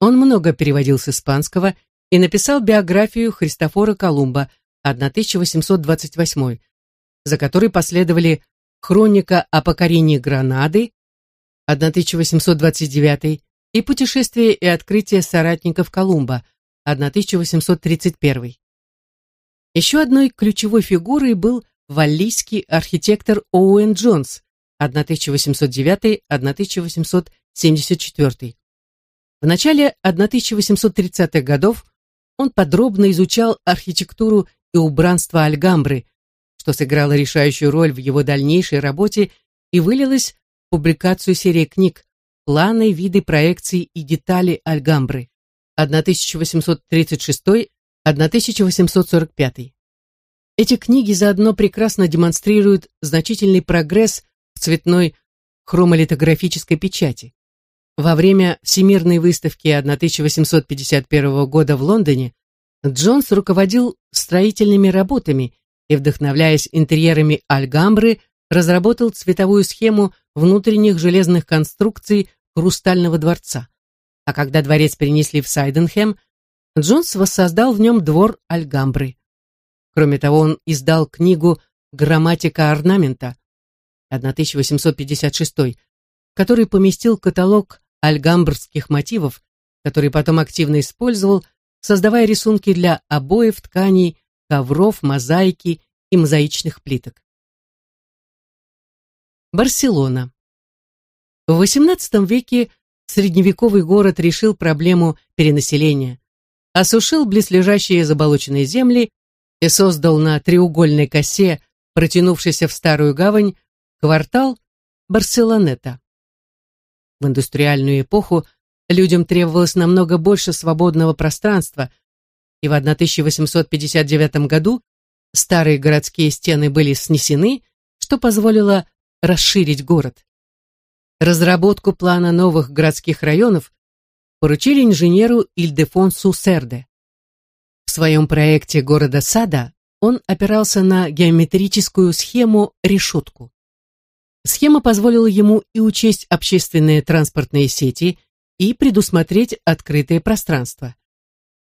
Он много переводил с испанского и написал биографию Христофора Колумба 1828, за которой последовали «Хроника о покорении Гранады» 1829 и «Путешествие и открытие соратников Колумба» 1831. Еще одной ключевой фигурой был валлийский архитектор Оуэн Джонс 1809-1874. В начале 1830-х годов он подробно изучал архитектуру и убранство Альгамбры, что сыграло решающую роль в его дальнейшей работе и вылилось в публикацию серии книг «Планы, виды, проекции и детали Альгамбры» 1836-1838. 1845. Эти книги заодно прекрасно демонстрируют значительный прогресс в цветной хромолитографической печати. Во время Всемирной выставки 1851 года в Лондоне Джонс руководил строительными работами и, вдохновляясь интерьерами Альгамбры, разработал цветовую схему внутренних железных конструкций Хрустального дворца. А когда дворец перенесли в Сайденхэм, Джонс воссоздал в нем двор Альгамбры. Кроме того, он издал книгу «Грамматика орнамента» 1856, в который поместил каталог альгамбрских мотивов, который потом активно использовал, создавая рисунки для обоев, тканей, ковров, мозаики и мозаичных плиток. Барселона. В XVIII веке средневековый город решил проблему перенаселения, осушил близлежащие заболоченные земли и создал на треугольной косе, протянувшейся в Старую Гавань, квартал Барселонета. В индустриальную эпоху людям требовалось намного больше свободного пространства, и в 1859 году старые городские стены были снесены, что позволило расширить город. Разработку плана новых городских районов поручили инженеру Ильдефонсу Серде. В своем проекте города Сада он опирался на геометрическую схему решетку. Схема позволила ему и учесть общественные транспортные сети, и предусмотреть открытое пространство.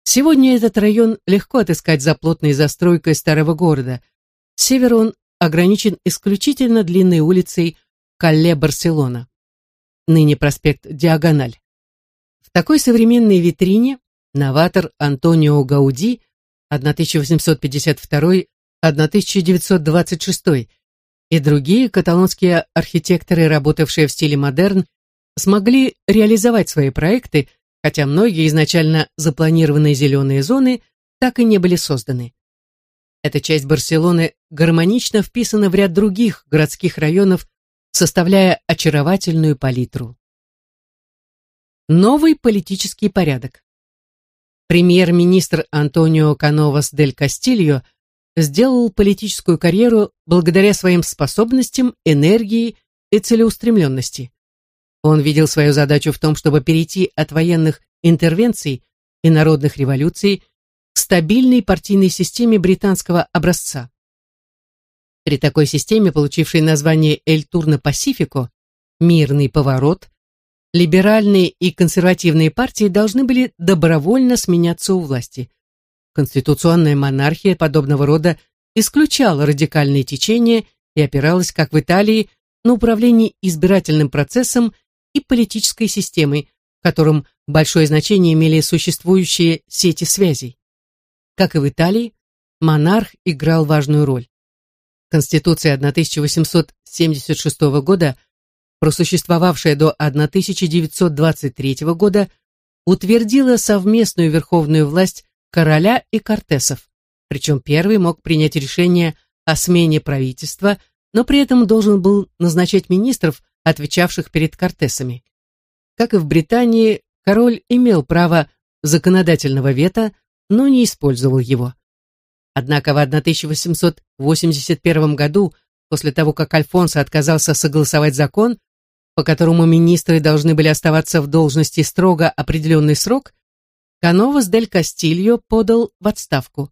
Сегодня этот район легко отыскать за плотной застройкой старого города. С он ограничен исключительно длинной улицей Калле Барселона. Ныне проспект Диагональ. В такой современной витрине новатор Антонио Гауди 1852-1926 и другие каталонские архитекторы, работавшие в стиле модерн, смогли реализовать свои проекты, хотя многие изначально запланированные зеленые зоны так и не были созданы. Эта часть Барселоны гармонично вписана в ряд других городских районов, составляя очаровательную палитру. Новый политический порядок. Премьер-министр Антонио Кановас дель Кастильо сделал политическую карьеру благодаря своим способностям, энергии и целеустремленности. Он видел свою задачу в том, чтобы перейти от военных интервенций и народных революций к стабильной партийной системе британского образца. При такой системе, получившей название «Эль Турно Пасифико», «Мирный поворот», либеральные и консервативные партии должны были добровольно сменяться у власти. Конституционная монархия подобного рода исключала радикальные течения и опиралась, как в Италии, на управление избирательным процессом и политической системой, в котором большое значение имели существующие сети связей. Как и в Италии, монарх играл важную роль. Конституция 1876 года, просуществовавшая до 1923 года, утвердила совместную верховную власть короля и кортесов, причем первый мог принять решение о смене правительства, но при этом должен был назначать министров, отвечавших перед кортесами. Как и в Британии, король имел право законодательного вето, но не использовал его. Однако в 1881 году, после того, как Альфонсо отказался согласовать закон, по которому министры должны были оставаться в должности строго определенный срок, Кановас дель Кастильо подал в отставку.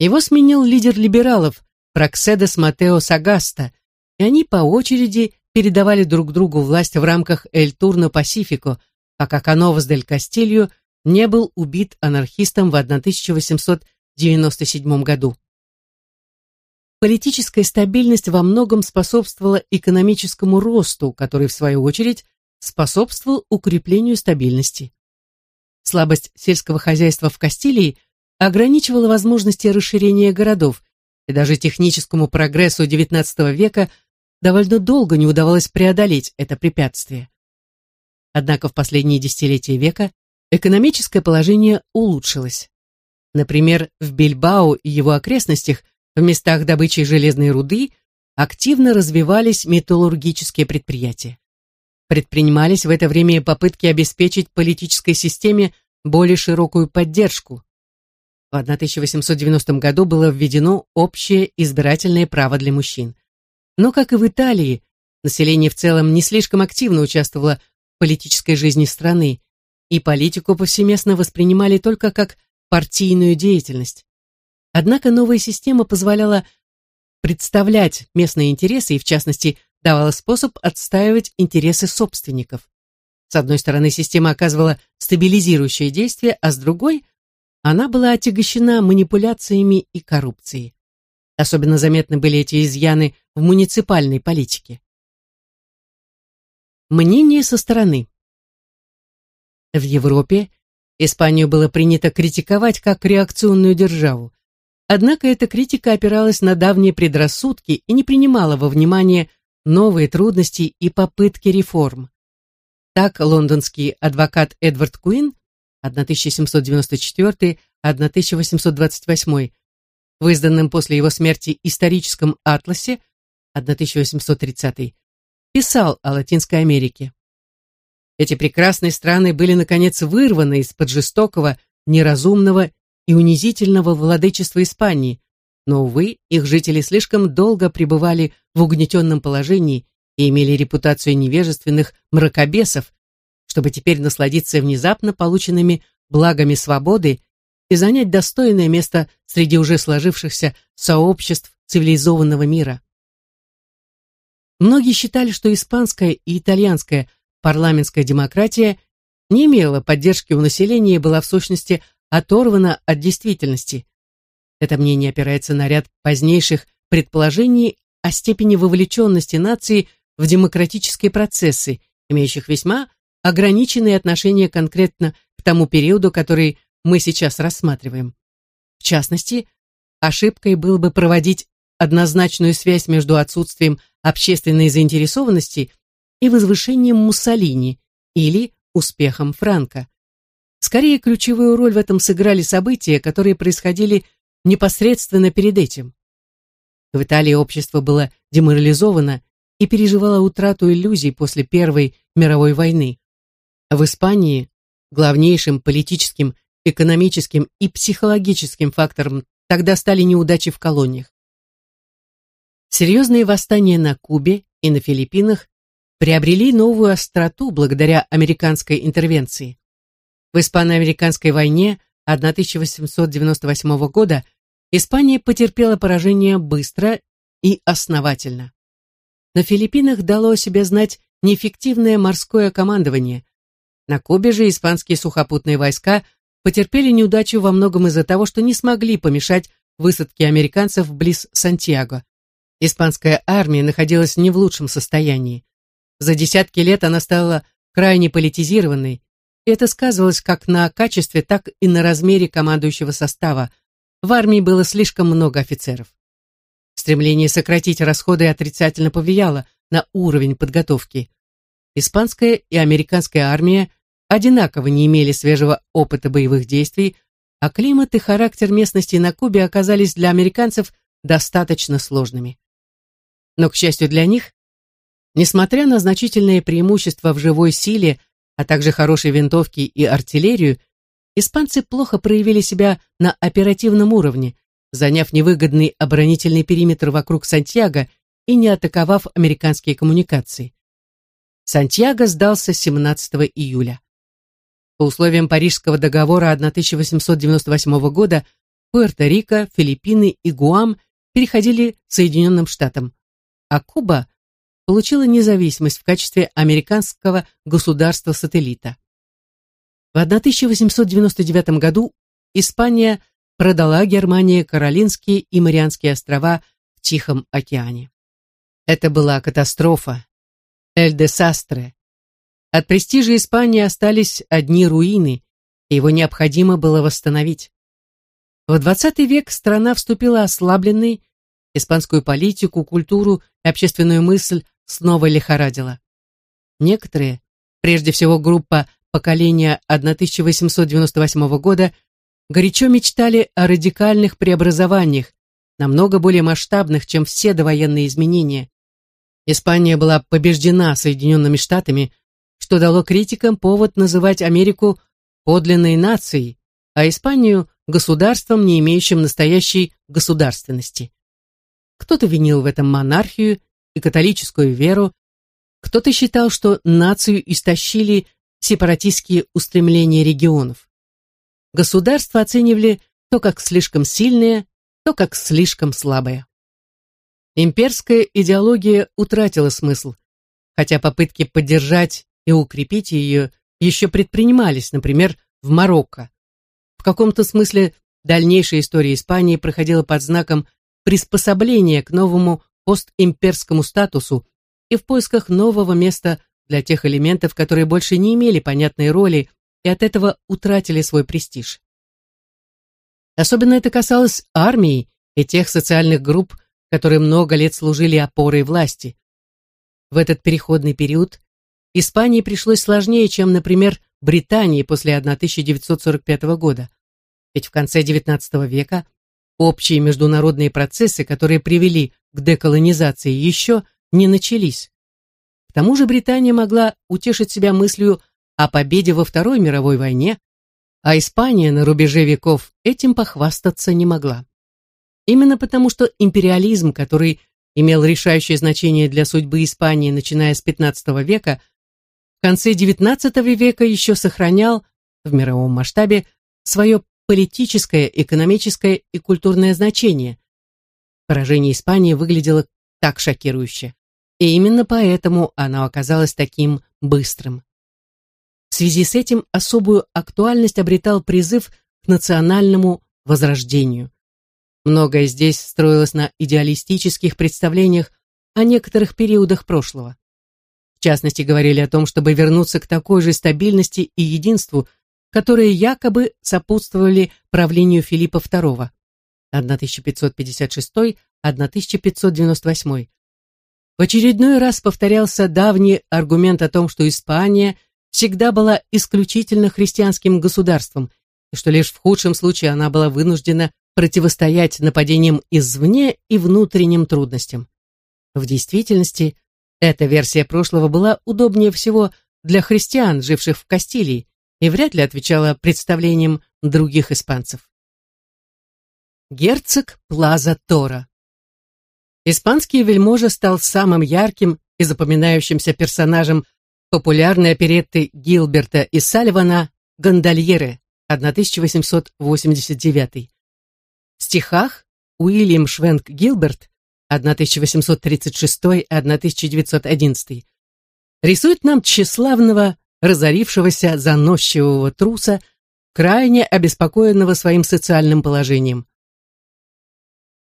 Его сменил лидер либералов Прокседес Матео Сагаста, и они по очереди передавали друг другу власть в рамках Эль Турно Пасифико, пока Кановас дель Кастильо не был убит анархистом в 1897 году. Политическая стабильность во многом способствовала экономическому росту, который, в свою очередь, способствовал укреплению стабильности. Слабость сельского хозяйства в Кастилии ограничивала возможности расширения городов, и даже техническому прогрессу XIX века – довольно долго не удавалось преодолеть это препятствие. Однако в последние десятилетия века экономическое положение улучшилось. Например, в Бильбао и его окрестностях, в местах добычи железной руды, активно развивались металлургические предприятия. Предпринимались в это время попытки обеспечить политической системе более широкую поддержку. В 1890 году было введено общее избирательное право для мужчин. Но, как и в Италии, население в целом не слишком активно участвовало в политической жизни страны, и политику повсеместно воспринимали только как партийную деятельность. Однако новая система позволяла представлять местные интересы и, в частности, давала способ отстаивать интересы собственников. С одной стороны, система оказывала стабилизирующее действие, а с другой она была отягощена манипуляциями и коррупцией. Особенно заметны были эти изъяны в муниципальной политике. Мнение со стороны. В Европе Испанию было принято критиковать как реакционную державу. Однако эта критика опиралась на давние предрассудки и не принимала во внимание новые трудности и попытки реформ. Так лондонский адвокат Эдвард Куин 1794-1828 в изданном после его смерти историческом атласе 1830 писал о Латинской Америке. Эти прекрасные страны были, наконец, вырваны из-под жестокого, неразумного и унизительного владычества Испании, но, увы, их жители слишком долго пребывали в угнетенном положении и имели репутацию невежественных мракобесов, чтобы теперь насладиться внезапно полученными благами свободы и занять достойное место среди уже сложившихся сообществ цивилизованного мира. Многие считали, что испанская и итальянская парламентская демократия не имела поддержки у населения и была в сущности оторвана от действительности. Это мнение опирается на ряд позднейших предположений о степени вовлеченности нации в демократические процессы, имеющих весьма ограниченные отношения конкретно к тому периоду, который мы сейчас рассматриваем. В частности, ошибкой было бы проводить однозначную связь между отсутствием общественной заинтересованности и возвышением Муссолини или успехом Франка. Скорее, ключевую роль в этом сыграли события, которые происходили непосредственно перед этим. В Италии общество было деморализовано и переживало утрату иллюзий после Первой мировой войны. В Испании главнейшим политическим, экономическим и психологическим фактором тогда стали неудачи в колониях. Серьезные восстания на Кубе и на Филиппинах приобрели новую остроту благодаря американской интервенции. В испано-американской войне 1898 года Испания потерпела поражение быстро и основательно. На Филиппинах дало о себе знать неэффективное морское командование. На Кубе же испанские сухопутные войска потерпели неудачу во многом из-за того, что не смогли помешать высадке американцев близ Сантьяго. Испанская армия находилась не в лучшем состоянии. За десятки лет она стала крайне политизированной, и это сказывалось как на качестве, так и на размере командующего состава. В армии было слишком много офицеров. Стремление сократить расходы отрицательно повлияло на уровень подготовки. Испанская и американская армия одинаково не имели свежего опыта боевых действий, а климат и характер местности на Кубе оказались для американцев достаточно сложными. Но, к счастью для них, Несмотря на значительные преимущества в живой силе, а также хорошие винтовки и артиллерию, испанцы плохо проявили себя на оперативном уровне, заняв невыгодный оборонительный периметр вокруг Сантьяго и не атаковав американские коммуникации. Сантьяго сдался 17 июля. По условиям Парижского договора 1898 года Пуэрто-Рико, Филиппины и Гуам переходили Соединенным Штатам, а Куба получила независимость в качестве американского государства-сателлита. В 1899 году Испания продала Германии Каролинские и Марианские острова в Тихом океане. Это была катастрофа. Эль-де-Састре. От престижа Испании остались одни руины, и его необходимо было восстановить. В XX век страна вступила ослабленной, испанскую политику, культуру и общественную мысль снова лихорадило. Некоторые, прежде всего группа поколения 1898 года, горячо мечтали о радикальных преобразованиях, намного более масштабных, чем все довоенные изменения. Испания была побеждена Соединенными Штатами, что дало критикам повод называть Америку подлинной нацией, а Испанию государством, не имеющим настоящей государственности. Кто-то винил в этом монархию и католическую веру, кто-то считал, что нацию истощили сепаратистские устремления регионов. Государства оценивали то как слишком сильное, то как слишком слабое. Имперская идеология утратила смысл, хотя попытки поддержать и укрепить ее еще предпринимались, например, в Марокко. В каком-то смысле дальнейшая история Испании проходила под знаком приспособления к новому постимперскому статусу и в поисках нового места для тех элементов, которые больше не имели понятной роли и от этого утратили свой престиж. Особенно это касалось армии и тех социальных групп, которые много лет служили опорой власти. В этот переходный период Испании пришлось сложнее, чем, например, Британии после 1945 года. Ведь в конце XIX века общие международные процессы, которые привели к деколонизации, еще не начались. К тому же Британия могла утешить себя мыслью о победе во Второй мировой войне, а Испания на рубеже веков этим похвастаться не могла. Именно потому, что империализм, который имел решающее значение для судьбы Испании, начиная с XV века, в конце XIX века еще сохранял в мировом масштабе свое политическое, экономическое и культурное значение. Поражение Испании выглядело так шокирующе. И именно поэтому оно оказалось таким быстрым. В связи с этим особую актуальность обретал призыв к национальному возрождению. Многое здесь строилось на идеалистических представлениях о некоторых периодах прошлого. В частности, говорили о том, чтобы вернуться к такой же стабильности и единству, которые якобы сопутствовали правлению Филиппа II 1556-1598. В очередной раз повторялся давний аргумент о том, что Испания всегда была исключительно христианским государством, и что лишь в худшем случае она была вынуждена противостоять нападениям извне и внутренним трудностям. В действительности, эта версия прошлого была удобнее всего для христиан, живших в Кастилии, и вряд ли отвечала представлениям других испанцев. Герцог Плаза Тора Испанский вельможа стал самым ярким и запоминающимся персонажем популярной оперетты Гилберта и Сальвана «Гондольеры» 1889. В стихах Уильям Швенк Гилберт 1836-1911 рисует нам тщеславного, разорившегося заносчивого труса, крайне обеспокоенного своим социальным положением.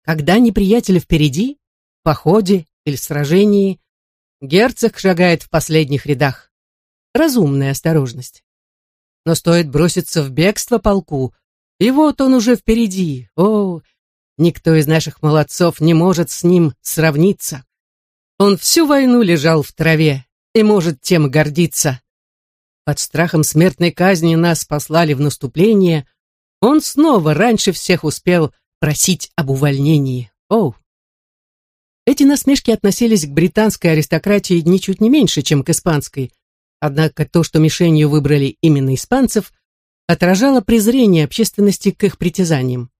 Когда неприятель впереди, походе или сражении, герцог шагает в последних рядах. Разумная осторожность. Но стоит броситься в бегство полку, и вот он уже впереди. О, никто из наших молодцов не может с ним сравниться. Он всю войну лежал в траве и может тем гордиться. Под страхом смертной казни нас послали в наступление. Он снова раньше всех успел просить об увольнении. О! Эти насмешки относились к британской аристократии ничуть не меньше, чем к испанской. Однако то, что мишенью выбрали именно испанцев, отражало презрение общественности к их притязаниям.